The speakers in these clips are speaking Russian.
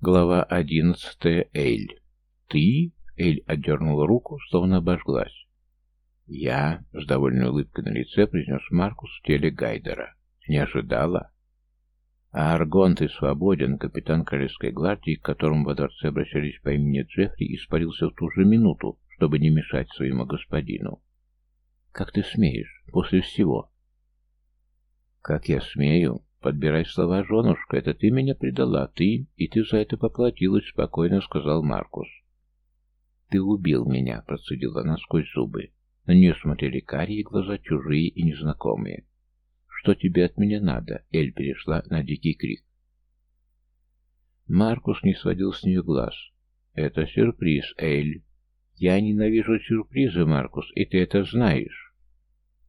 Глава одиннадцатая. Эль. «Ты?» — Эль отдернула руку, словно обожглась. «Я?» — с довольной улыбкой на лице произнес Маркус в теле Гайдера. «Не ожидала?» «А Аргон, ты свободен!» — капитан Королевской гвардии, к которому во дворце обращались по имени Джеффри, испарился в ту же минуту, чтобы не мешать своему господину. «Как ты смеешь? После всего?» «Как я смею?» «Подбирай слова, женушка, это ты меня предала, ты, и ты за это поплатилась», — спокойно сказал Маркус. «Ты убил меня», — процедила она сквозь зубы. На нее смотрели карие глаза, чужие и незнакомые. «Что тебе от меня надо?» — Эль перешла на дикий крик. Маркус не сводил с нее глаз. «Это сюрприз, Эль. Я ненавижу сюрпризы, Маркус, и ты это знаешь».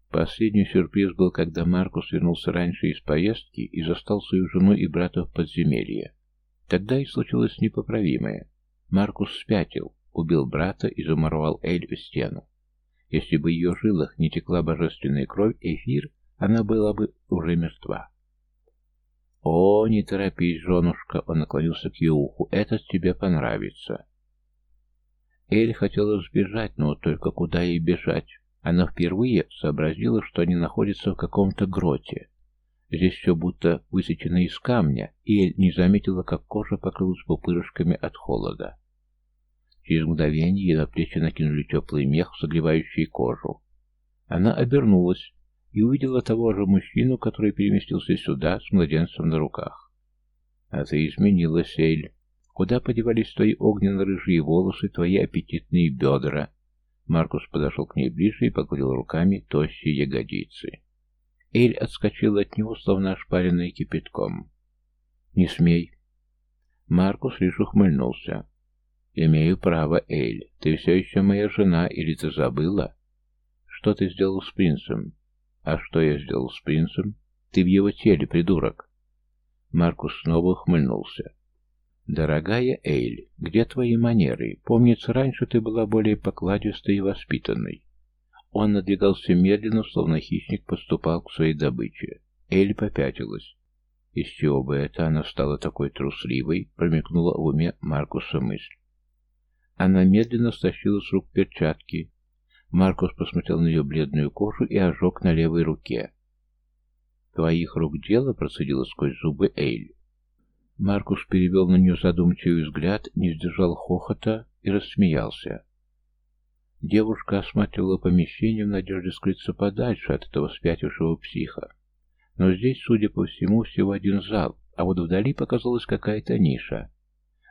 Последний сюрприз был, когда Маркус вернулся раньше из поездки и застал свою жену и брата в подземелье. Тогда и случилось непоправимое. Маркус спятил, убил брата и замуровал Эль в стену. Если бы ее жилах не текла божественная кровь, эфир, она была бы уже мертва. «О, не торопись, женушка!» — он наклонился к ее уху. «Это тебе понравится!» Эль хотела сбежать, но только куда ей бежать? Она впервые сообразила, что они находятся в каком-то гроте. Здесь все будто высечено из камня, и Эль не заметила, как кожа покрылась пупырышками от холода. Через мгновение ей на плечи накинули теплый мех, согревающий кожу. Она обернулась и увидела того же мужчину, который переместился сюда с младенцем на руках. «А ты изменилась, Эль. Куда подевались твои огненно-рыжие волосы, твои аппетитные бедра?» Маркус подошел к ней ближе и погладил руками тощие ягодицы. Эль отскочила от него, словно ошпаренная кипятком. «Не смей!» Маркус лишь ухмыльнулся. «Имею право, Эль. Ты все еще моя жена, или ты забыла?» «Что ты сделал с принцем?» «А что я сделал с принцем?» «Ты в его теле, придурок!» Маркус снова ухмыльнулся. «Дорогая Эйль, где твои манеры? Помнится, раньше ты была более покладистой и воспитанной». Он надвигался медленно, словно хищник поступал к своей добыче. Эйль попятилась. Из чего бы это она стала такой трусливой, промелькнула в уме Маркуса мысль. Она медленно стащила с рук перчатки. Маркус посмотрел на ее бледную кожу и ожог на левой руке. «Твоих рук дело?» — процедила сквозь зубы Эйль. Маркус перевел на нее задумчивый взгляд, не сдержал хохота и рассмеялся. Девушка осматривала помещение в надежде скрыться подальше от этого спятившего психа. Но здесь, судя по всему, всего один зал, а вот вдали показалась какая-то ниша.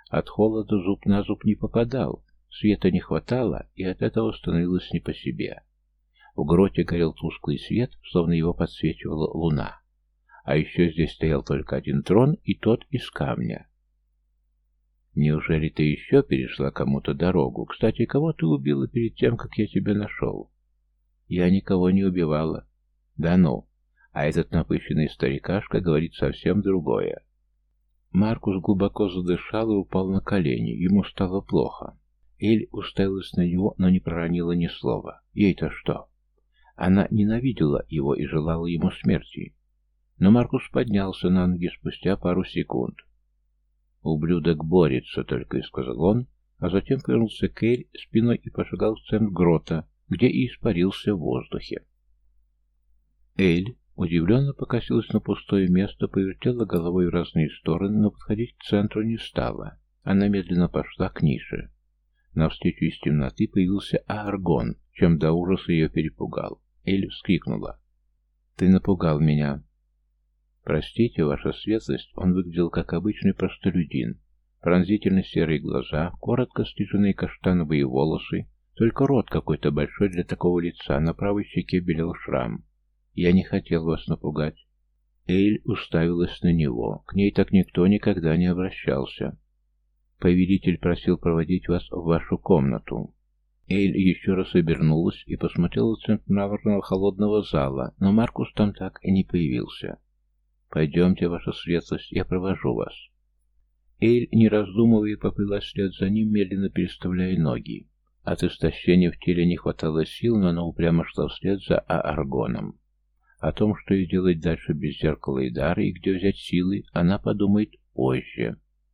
От холода зуб на зуб не попадал, света не хватало, и от этого становилось не по себе. В гроте горел тусклый свет, словно его подсвечивала луна. А еще здесь стоял только один трон, и тот из камня. Неужели ты еще перешла кому-то дорогу? Кстати, кого ты убила перед тем, как я тебя нашел? Я никого не убивала. Да ну. А этот напыщенный старикашка говорит совсем другое. Маркус глубоко задышал и упал на колени. Ему стало плохо. Эль уставилась на него, но не проронила ни слова. Ей-то что? Она ненавидела его и желала ему смерти. Но Маркус поднялся на ноги спустя пару секунд. «Ублюдок борется», — только и сказал он, а затем повернулся к Эль спиной и пошагал в центр грота, где и испарился в воздухе. Эль удивленно покосилась на пустое место, повертела головой в разные стороны, но подходить к центру не стала. Она медленно пошла к нише. Навстречу из темноты появился Аргон, чем до ужаса ее перепугал. Эль вскрикнула. «Ты напугал меня!» «Простите, ваша светлость, он выглядел как обычный простолюдин. Пронзительно серые глаза, коротко стриженные каштановые волосы, только рот какой-то большой для такого лица, на правой щеке белел шрам. Я не хотел вас напугать». Эйль уставилась на него. К ней так никто никогда не обращался. «Повелитель просил проводить вас в вашу комнату». Эйль еще раз обернулась и посмотрела в центр холодного зала, но Маркус там так и не появился. «Пойдемте, ваша светлость, я провожу вас». Эйль, не раздумывая, поплыла вслед за ним, медленно переставляя ноги. От истощения в теле не хватало сил, но она упрямо шла вслед за Ааргоном. О том, что ей делать дальше без зеркала и дара, и где взять силы, она подумает позже.